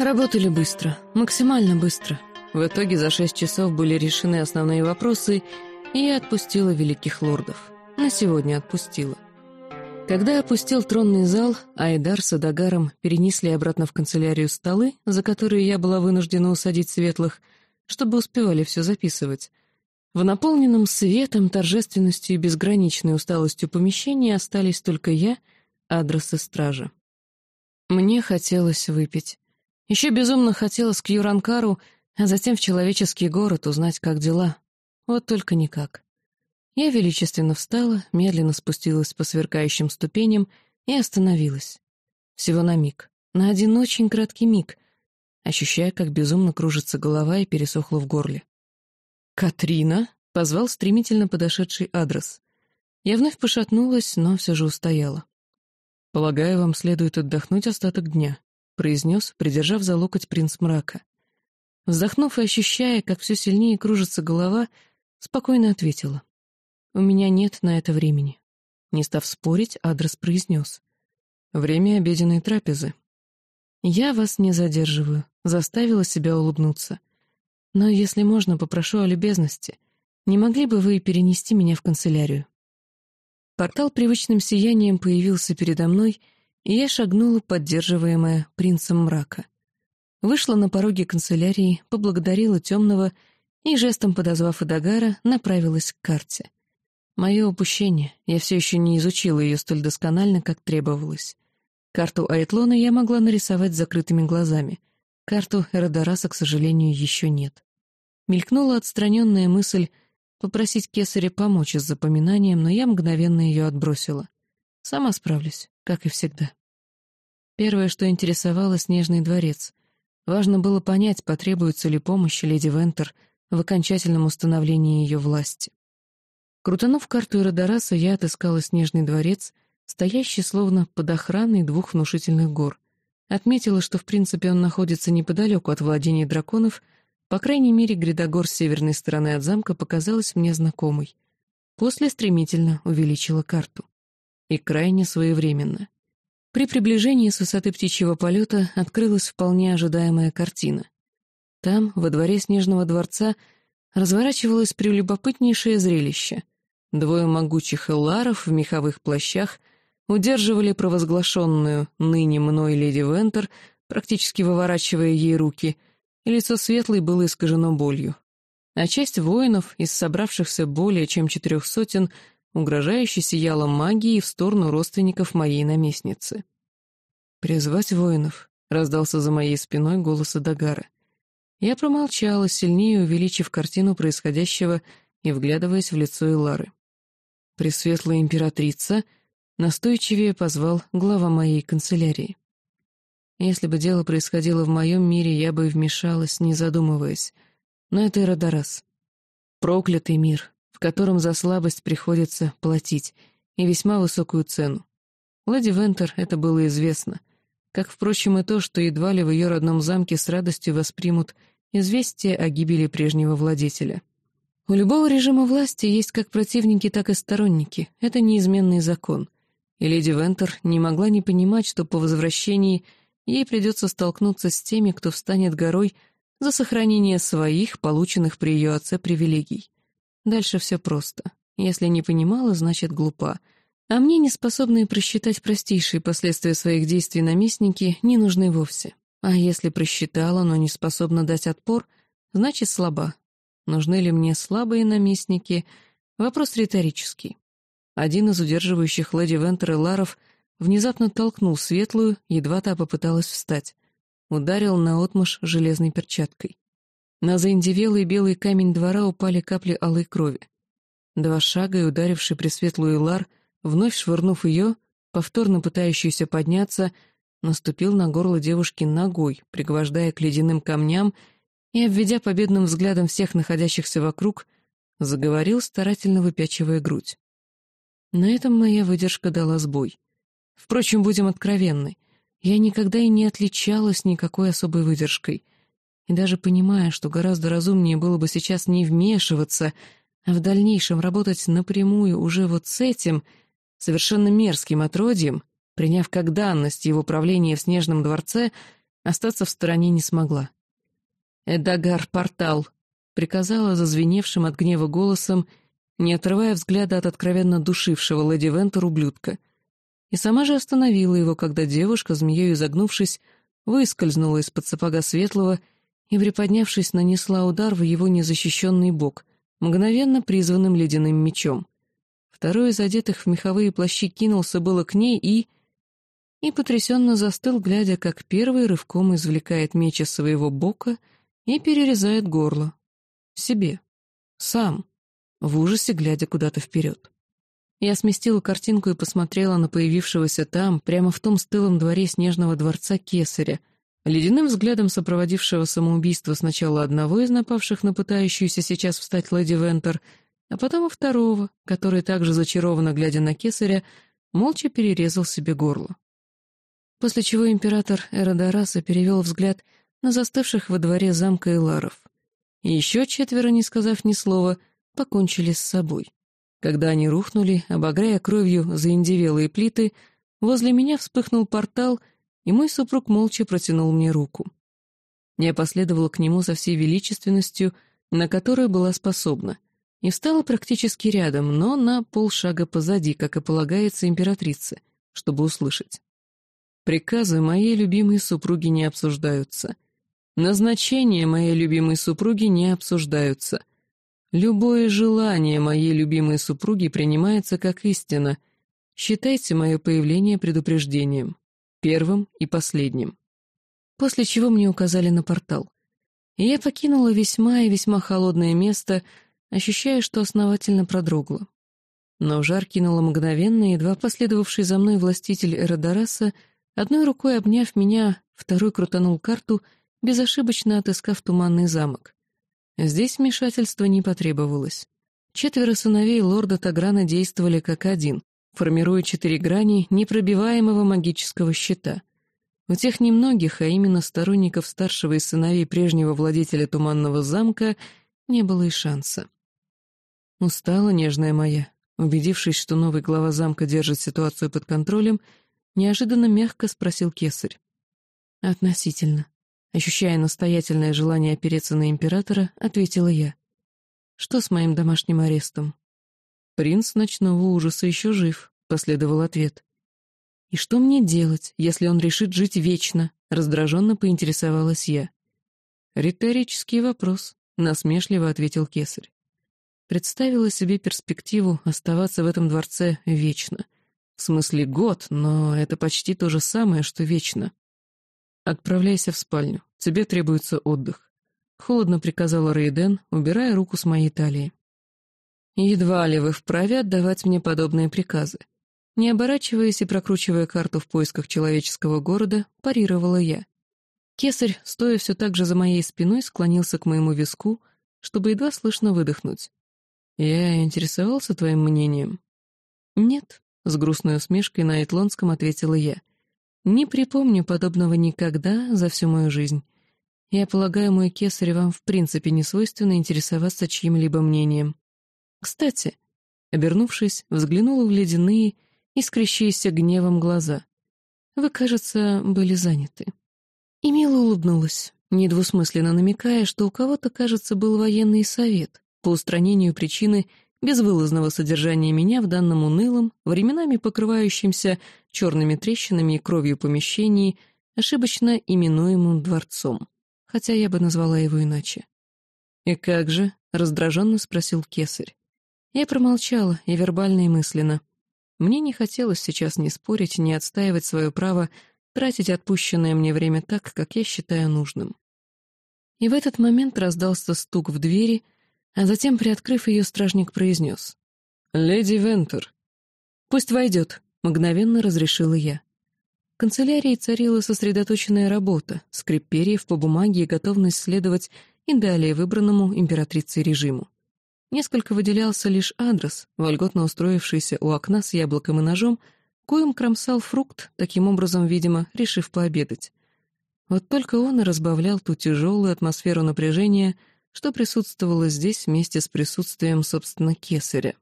Работали быстро, максимально быстро. В итоге за шесть часов были решены основные вопросы, и я отпустила великих лордов. На сегодня отпустила. Когда опустил тронный зал, Айдар с Адагаром перенесли обратно в канцелярию столы, за которые я была вынуждена усадить светлых, чтобы успевали все записывать. В наполненном светом, торжественностью и безграничной усталостью помещении остались только я, адрес и стража. Мне хотелось выпить. Еще безумно хотелось к Юранкару, а затем в человеческий город узнать, как дела. Вот только никак. Я величественно встала, медленно спустилась по сверкающим ступеням и остановилась. Всего на миг. На один очень краткий миг, ощущая, как безумно кружится голова и пересохла в горле. «Катрина?» — позвал стремительно подошедший адрес. Я вновь пошатнулась, но все же устояла. «Полагаю, вам следует отдохнуть остаток дня», произнес, придержав за локоть принц мрака. Вздохнув и ощущая, как все сильнее кружится голова, спокойно ответила. «У меня нет на это времени». Не став спорить, адрес произнес. «Время обеденной трапезы». «Я вас не задерживаю», — заставила себя улыбнуться. «Но, если можно, попрошу о любезности. Не могли бы вы перенести меня в канцелярию?» Портал привычным сиянием появился передо мной, и я шагнула, поддерживаемая принцем мрака. Вышла на пороге канцелярии, поблагодарила темного и, жестом подозвав Эдагара, направилась к карте. Мое упущение, я все еще не изучила ее столь досконально, как требовалось. Карту Айтлона я могла нарисовать закрытыми глазами. Карту Эродораса, к сожалению, еще нет. Мелькнула отстраненная мысль попросить Кесаря помочь с запоминанием, но я мгновенно ее отбросила. Сама справлюсь как и всегда. Первое, что интересовало Снежный дворец. Важно было понять, потребуется ли помощь леди Вентер в окончательном установлении ее власти. Крутанув карту Эродораса, я отыскала Снежный дворец, стоящий словно под охраной двух внушительных гор. Отметила, что в принципе он находится неподалеку от владений драконов, по крайней мере, грядогор с северной стороны от замка показалась мне знакомой. После стремительно увеличила карту и крайне своевременно. При приближении с высоты птичьего полета открылась вполне ожидаемая картина. Там, во дворе Снежного дворца, разворачивалось прелюбопытнейшее зрелище. Двое могучих элларов в меховых плащах удерживали провозглашенную ныне мной леди Вентер, практически выворачивая ей руки, и лицо светлой было искажено болью. А часть воинов, из собравшихся более чем четырех сотен, угрожающе сияла магией в сторону родственников моей наместницы. «Призвать воинов», — раздался за моей спиной голос Адагара. Я промолчала, сильнее увеличив картину происходящего и вглядываясь в лицо Илары. Пресветлая императрица настойчивее позвал глава моей канцелярии. Если бы дело происходило в моем мире, я бы вмешалась, не задумываясь. Но это Иродорас. Проклятый мир, в котором за слабость приходится платить, и весьма высокую цену. Леди Вентер это было известно, как, впрочем, и то, что едва ли в ее родном замке с радостью воспримут известие о гибели прежнего владетеля. У любого режима власти есть как противники, так и сторонники, это неизменный закон, и леди Вентер не могла не понимать, что по возвращении ей придется столкнуться с теми, кто встанет горой за сохранение своих, полученных при ее отце привилегий. Дальше все просто. Если не понимала, значит глупа. А мне, неспособные просчитать простейшие последствия своих действий наместники, не нужны вовсе. А если просчитала, но не способна дать отпор, значит слаба. Нужны ли мне слабые наместники? Вопрос риторический. Один из удерживающих леди Вентер и Ларов внезапно толкнул светлую, едва та попыталась встать. Ударил наотмашь железной перчаткой. На заиндевелый белый камень двора упали капли алой крови. Два шага и ударивший пресветлую Лар, вновь швырнув ее, повторно пытающуюся подняться, наступил на горло девушки ногой, пригвождая к ледяным камням и, обведя победным взглядом всех находящихся вокруг, заговорил, старательно выпячивая грудь. На этом моя выдержка дала сбой. Впрочем, будем откровенны, я никогда и не отличалась никакой особой выдержкой — и даже понимая, что гораздо разумнее было бы сейчас не вмешиваться, а в дальнейшем работать напрямую уже вот с этим, совершенно мерзким отродьем, приняв как данность его правление в Снежном дворце, Остаться в стороне не смогла. «Эдагар, портал!» — приказала зазвеневшим от гнева голосом, не отрывая взгляда от откровенно душившего леди Вентер ублюдка. И сама же остановила его, когда девушка, змеей изогнувшись, выскользнула из-под сапога светлого и, приподнявшись, нанесла удар в его незащищенный бок, мгновенно призванным ледяным мечом. Второй из одетых в меховые плащи кинулся было к ней и... И потрясенно застыл, глядя, как первый рывком извлекает меч из своего бока и перерезает горло. Себе. Сам. В ужасе, глядя куда-то вперед. Я сместила картинку и посмотрела на появившегося там, прямо в том стылом дворе снежного дворца кесаря, ледяным взглядом сопроводившего самоубийство сначала одного из напавших на пытающуюся сейчас встать леди Вентер — а потом и второго, который также зачарованно глядя на кесаря, молча перерезал себе горло. После чего император Эродораса перевел взгляд на застывших во дворе замка Иларов. И еще четверо, не сказав ни слова, покончили с собой. Когда они рухнули, обогряя кровью заиндевелые плиты, возле меня вспыхнул портал, и мой супруг молча протянул мне руку. Я последовала к нему со всей величественностью, на которую была способна — и встала практически рядом, но на полшага позади, как и полагается императрице, чтобы услышать. Приказы моей любимой супруги не обсуждаются. Назначения моей любимой супруги не обсуждаются. Любое желание моей любимой супруги принимается как истина. Считайте мое появление предупреждением. Первым и последним. После чего мне указали на портал. И я покинула весьма и весьма холодное место — ощущая, что основательно продрогла. Но жар кинула мгновенно, едва последовавший за мной властитель Эродораса, одной рукой обняв меня, второй крутанул карту, безошибочно отыскав туманный замок. Здесь вмешательства не потребовалось. Четверо сыновей лорда Таграна действовали как один, формируя четыре грани непробиваемого магического щита. У тех немногих, а именно сторонников старшего из сыновей прежнего владетеля Туманного замка, не было и шанса. «Устала, нежная моя», убедившись, что новый глава замка держит ситуацию под контролем, неожиданно мягко спросил кесарь. «Относительно». Ощущая настоятельное желание опереться на императора, ответила я. «Что с моим домашним арестом?» «Принц ночного ужаса еще жив», — последовал ответ. «И что мне делать, если он решит жить вечно?» — раздраженно поинтересовалась я. «Риторический вопрос», — насмешливо ответил кесарь. Представила себе перспективу оставаться в этом дворце вечно. В смысле год, но это почти то же самое, что вечно. «Отправляйся в спальню. Тебе требуется отдых», — холодно приказала Рейден, убирая руку с моей талии. «Едва ли вы вправе отдавать мне подобные приказы». Не оборачиваясь и прокручивая карту в поисках человеческого города, парировала я. Кесарь, стоя все так же за моей спиной, склонился к моему виску, чтобы едва слышно выдохнуть. «Я интересовался твоим мнением?» «Нет», — с грустной усмешкой на Этлонском ответила я. «Не припомню подобного никогда за всю мою жизнь. Я полагаю, мой кесарь вам в принципе не свойственно интересоваться чьим-либо мнением. Кстати...» Обернувшись, взглянула в ледяные, искрящиеся гневом глаза. «Вы, кажется, были заняты». И мило улыбнулась, недвусмысленно намекая, что у кого-то, кажется, был военный совет, по устранению причины безвылазного содержания меня в данном унылом, временами покрывающемся черными трещинами и кровью помещении, ошибочно именуемым дворцом, хотя я бы назвала его иначе. «И как же?» — раздраженно спросил кесарь. Я промолчала, и вербально, и мысленно. Мне не хотелось сейчас ни спорить, ни отстаивать свое право тратить отпущенное мне время так, как я считаю нужным. И в этот момент раздался стук в двери — а затем, приоткрыв ее, стражник произнес. «Леди Вентер». «Пусть войдет», — мгновенно разрешила я. В канцелярии царила сосредоточенная работа, скрип перьев по бумаге и готовность следовать и далее выбранному императрицей режиму. Несколько выделялся лишь адрес, вольготно устроившийся у окна с яблоком и ножом, коим кромсал фрукт, таким образом, видимо, решив пообедать. Вот только он и разбавлял ту тяжелую атмосферу напряжения, что присутствовало здесь вместе с присутствием, собственно, кесаря.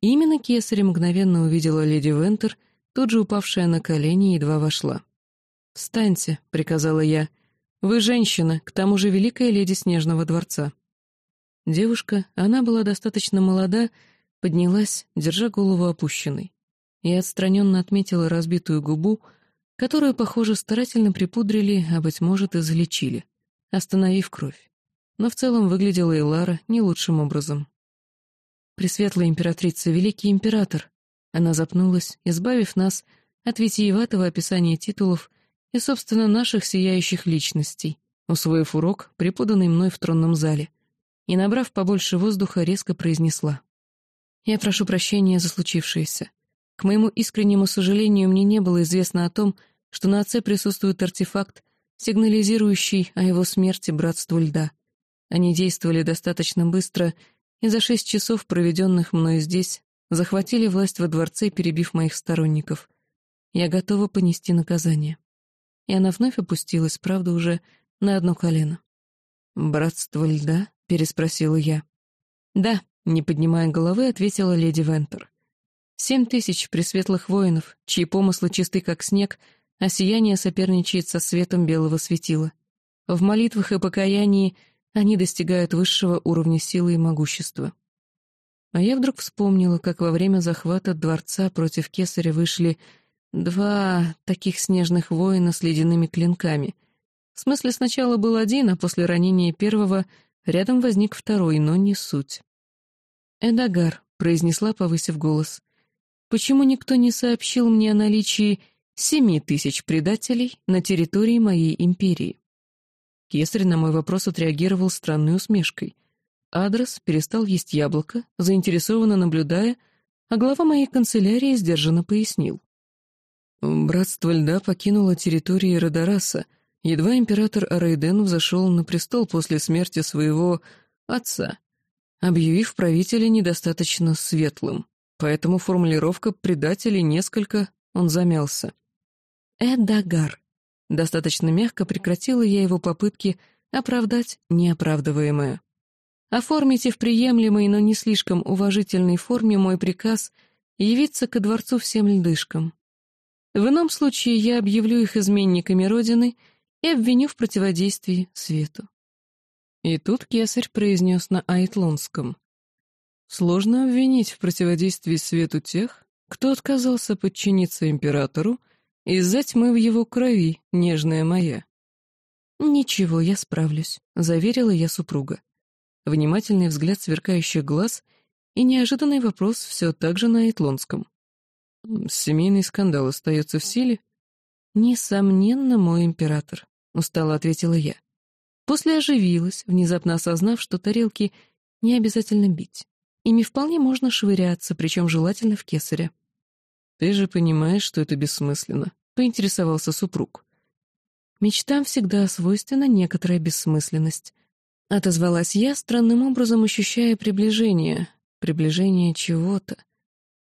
Именно кесаря мгновенно увидела леди Вентер, тут же упавшая на колени, едва вошла. «Встаньте», — приказала я. «Вы женщина, к тому же великая леди Снежного дворца». Девушка, она была достаточно молода, поднялась, держа голову опущенной. Я отстраненно отметила разбитую губу, которую, похоже, старательно припудрили, а, быть может, и залечили, остановив кровь. Но в целом выглядела и Лара не лучшим образом. «Пресветлая императрица, великий император!» Она запнулась, избавив нас от витиеватого описания титулов и, собственно, наших сияющих личностей, усвоив урок, преподанный мной в тронном зале, и, набрав побольше воздуха, резко произнесла. «Я прошу прощения за случившееся. К моему искреннему сожалению, мне не было известно о том, что на отце присутствует артефакт, сигнализирующий о его смерти братству льда. Они действовали достаточно быстро, и за шесть часов, проведенных мною здесь, захватили власть во дворце, перебив моих сторонников. Я готова понести наказание. И она вновь опустилась, правда, уже на одно колено. «Братство льда?» — переспросила я. «Да», — не поднимая головы, ответила леди Вентер. «Семь тысяч пресветлых воинов, чьи помыслы чисты, как снег, а сияние соперничает со светом белого светила. В молитвах и покаянии они достигают высшего уровня силы и могущества. А я вдруг вспомнила, как во время захвата дворца против кесаря вышли два таких снежных воина с ледяными клинками. В смысле, сначала был один, а после ранения первого рядом возник второй, но не суть. «Эдагар», — произнесла, повысив голос, — «почему никто не сообщил мне о наличии семи тысяч предателей на территории моей империи?» Кесарь на мой вопрос отреагировал странной усмешкой — Адрес перестал есть яблоко, заинтересованно наблюдая, а глава моей канцелярии сдержанно пояснил. Братство льда покинуло территории Родораса, едва император Арейден взошел на престол после смерти своего отца, объявив правителя недостаточно светлым, поэтому формулировка «предателей» несколько он замялся. «Эдагар». Достаточно мягко прекратила я его попытки оправдать неоправдываемое. Оформите в приемлемой, но не слишком уважительной форме мой приказ явиться ко дворцу всем льдышкам. В ином случае я объявлю их изменниками Родины и обвиню в противодействии свету. И тут кесарь произнес на Айтлонском. Сложно обвинить в противодействии свету тех, кто отказался подчиниться императору из-за тьмы в его крови, нежная моя. «Ничего, я справлюсь», — заверила я супруга внимательный взгляд сверкающих глаз и неожиданный вопрос все так же на Этлонском. «Семейный скандал остается в силе?» «Несомненно, мой император», — устало ответила я. После оживилась, внезапно осознав, что тарелки не обязательно бить. Ими вполне можно швыряться, причем желательно в кесаря. «Ты же понимаешь, что это бессмысленно», — поинтересовался супруг. Мечтам всегда свойственна некоторая бессмысленность, Отозвалась я, странным образом ощущая приближение, приближение чего-то.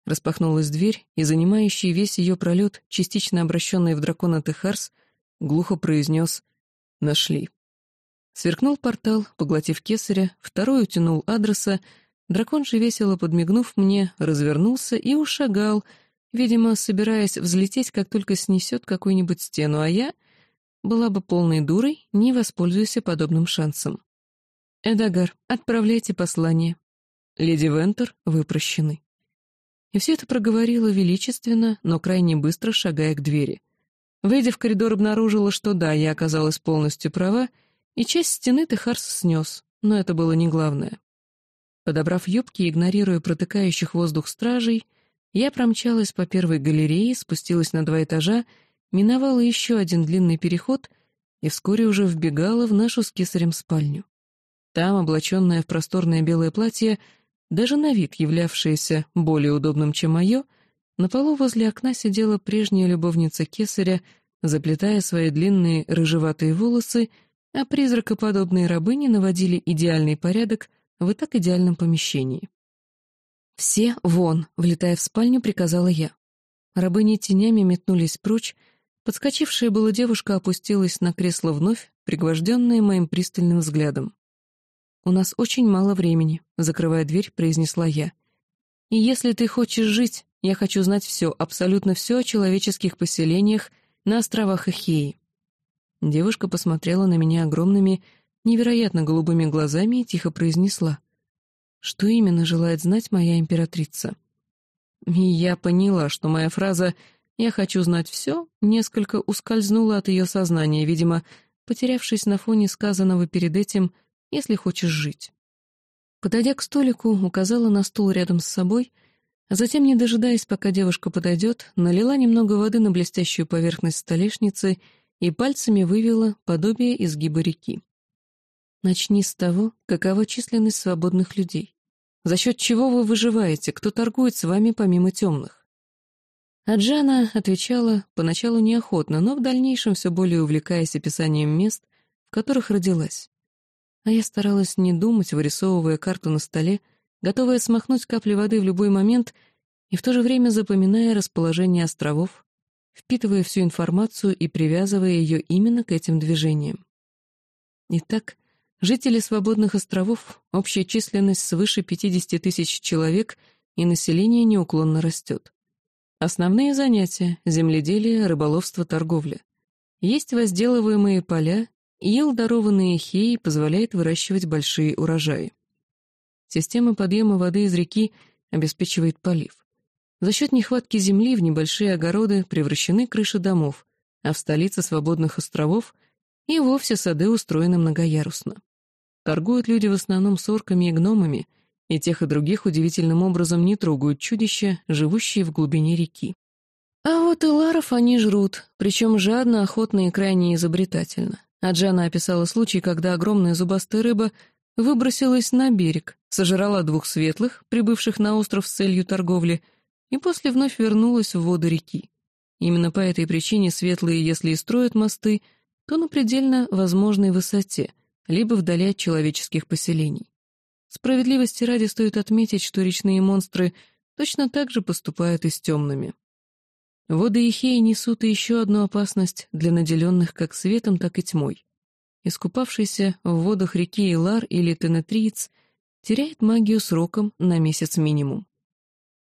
Распахнулась дверь, и занимающий весь ее пролет, частично обращенный в дракона Техарс, глухо произнес «Нашли». Сверкнул портал, поглотив кесаря, второй утянул адреса, дракон же, весело подмигнув мне, развернулся и ушагал, видимо, собираясь взлететь, как только снесет какую-нибудь стену, а я была бы полной дурой, не воспользуясь подобным шансом. «Эдагар, отправляйте послание. Леди Вентер, вы прощены». И все это проговорила величественно, но крайне быстро шагая к двери. Выйдя в коридор, обнаружила, что да, я оказалась полностью права, и часть стены Техарс снес, но это было не главное. Подобрав юбки игнорируя протыкающих воздух стражей, я промчалась по первой галерее, спустилась на два этажа, миновала еще один длинный переход и вскоре уже вбегала в нашу с кесарем спальню. Там, облаченная в просторное белое платье, даже на вид являвшееся более удобным, чем мое, на полу возле окна сидела прежняя любовница кесаря, заплетая свои длинные рыжеватые волосы, а призракоподобные рабыни наводили идеальный порядок в и так идеальном помещении. «Все вон!» — влетая в спальню, приказала я. Рабыни тенями метнулись прочь, подскочившая была девушка опустилась на кресло вновь, пригвожденная моим пристальным взглядом. «У нас очень мало времени», — закрывая дверь, произнесла я. «И если ты хочешь жить, я хочу знать все, абсолютно все о человеческих поселениях на островах Эхеи. Девушка посмотрела на меня огромными, невероятно голубыми глазами и тихо произнесла. «Что именно желает знать моя императрица?» И я поняла, что моя фраза «я хочу знать все» несколько ускользнула от ее сознания, видимо, потерявшись на фоне сказанного перед этим «если хочешь жить». Подойдя к столику, указала на стул рядом с собой, затем, не дожидаясь, пока девушка подойдет, налила немного воды на блестящую поверхность столешницы и пальцами вывела подобие изгиба реки. Начни с того, какова численность свободных людей. За счет чего вы выживаете, кто торгует с вами помимо темных? А Джана отвечала поначалу неохотно, но в дальнейшем все более увлекаясь описанием мест, в которых родилась. А я старалась не думать, вырисовывая карту на столе, готовая смахнуть капли воды в любой момент и в то же время запоминая расположение островов, впитывая всю информацию и привязывая ее именно к этим движениям. Итак, жители свободных островов, общая численность свыше 50 тысяч человек и население неуклонно растет. Основные занятия — земледелие, рыболовство, торговля. Есть возделываемые поля, и ел, дарованные хеи, позволяет выращивать большие урожаи. Система подъема воды из реки обеспечивает полив. За счет нехватки земли в небольшие огороды превращены крыши домов, а в столице свободных островов и вовсе сады устроены многоярусно. Торгуют люди в основном с орками и гномами, и тех и других удивительным образом не трогают чудища, живущие в глубине реки. А вот и ларов они жрут, причем жадно, охотно и крайне изобретательно. А Джана описала случай, когда огромная зубастая рыба выбросилась на берег, сожрала двух светлых, прибывших на остров с целью торговли, и после вновь вернулась в воду реки. Именно по этой причине светлые, если и строят мосты, то на предельно возможной высоте, либо вдали от человеческих поселений. Справедливости ради стоит отметить, что речные монстры точно так же поступают и с темными. Воды Ихеи несут и еще одну опасность для наделенных как светом, так и тьмой. Искупавшийся в водах реки Илар или Тенетриец теряет магию сроком на месяц минимум.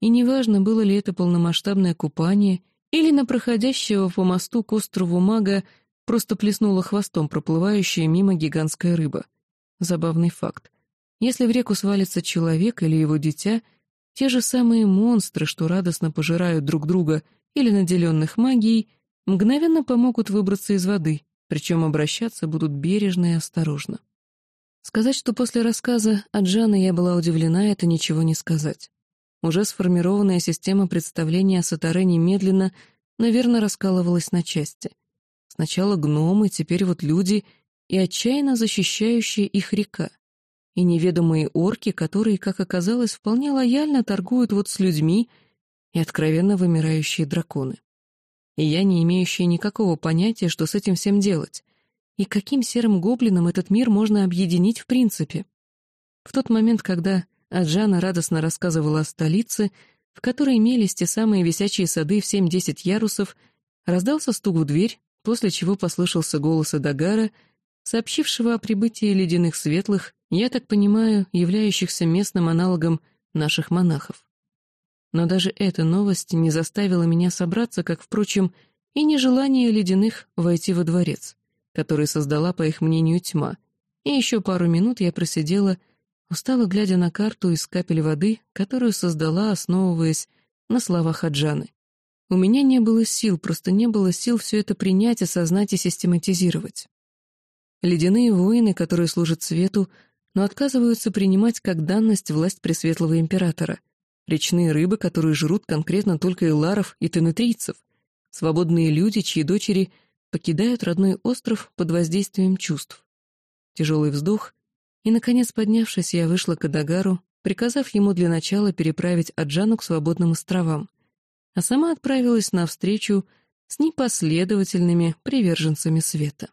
И неважно, было ли это полномасштабное купание или на проходящего по мосту к острову мага просто плеснула хвостом проплывающая мимо гигантская рыба. Забавный факт. Если в реку свалится человек или его дитя, те же самые монстры, что радостно пожирают друг друга или наделенных магией, мгновенно помогут выбраться из воды, причем обращаться будут бережно и осторожно. Сказать, что после рассказа от Жаны я была удивлена, это ничего не сказать. Уже сформированная система представления о Сатаре немедленно, наверное, раскалывалась на части. Сначала гномы, теперь вот люди и отчаянно защищающая их река. И неведомые орки, которые, как оказалось, вполне лояльно торгуют вот с людьми, и откровенно вымирающие драконы. И я, не имеющая никакого понятия, что с этим всем делать, и каким серым гоблином этот мир можно объединить в принципе. В тот момент, когда а Джана радостно рассказывала о столице, в которой имелись те самые висячие сады в семь-десять ярусов, раздался стук в дверь, после чего послышался голос Эдагара, сообщившего о прибытии ледяных светлых, я так понимаю, являющихся местным аналогом наших монахов. Но даже эта новость не заставила меня собраться, как, впрочем, и нежелание ледяных войти во дворец, который создала, по их мнению, тьма, и еще пару минут я просидела, устала глядя на карту из капель воды, которую создала, основываясь на словах Аджаны. У меня не было сил, просто не было сил все это принять, осознать и систематизировать. Ледяные воины, которые служат свету, но отказываются принимать как данность власть Пресветлого Императора. Речные рыбы, которые жрут конкретно только эларов и тенетрийцев. Свободные люди, чьи дочери покидают родной остров под воздействием чувств. Тяжелый вздох, и, наконец, поднявшись, я вышла к Адагару, приказав ему для начала переправить Аджану к свободным островам, а сама отправилась на встречу с непоследовательными приверженцами света.